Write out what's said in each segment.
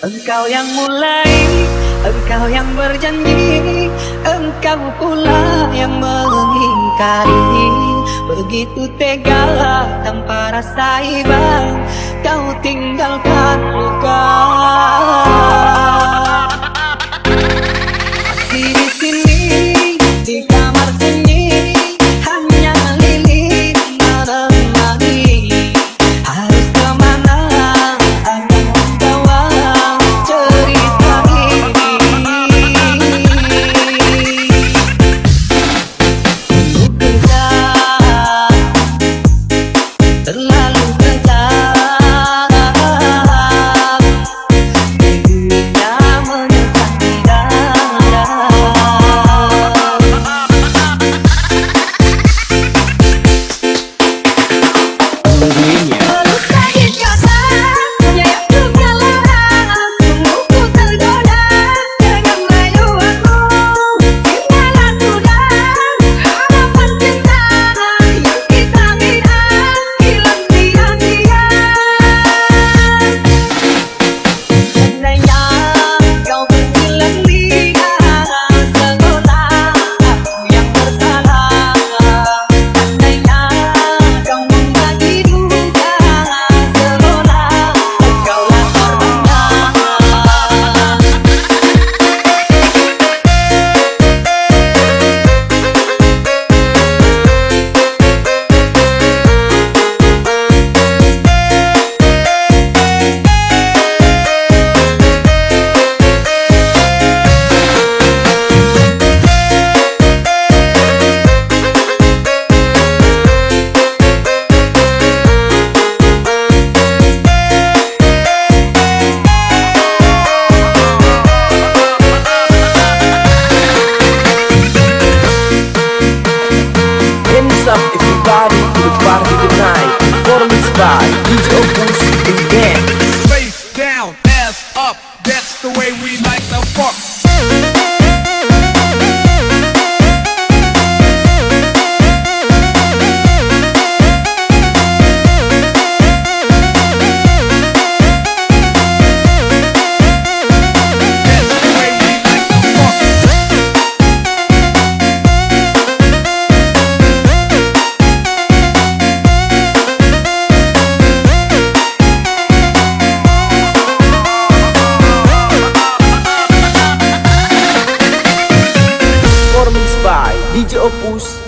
Engkau yang mulai, engkau yang berjanji Engkau pula yang mengingkari. Begitu tega tanpa rasa iba Kau tinggalkan luka. Masih di sini, di kamar sendiri どこ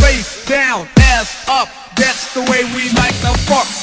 Face down, ass up, that's the way we like the fuck.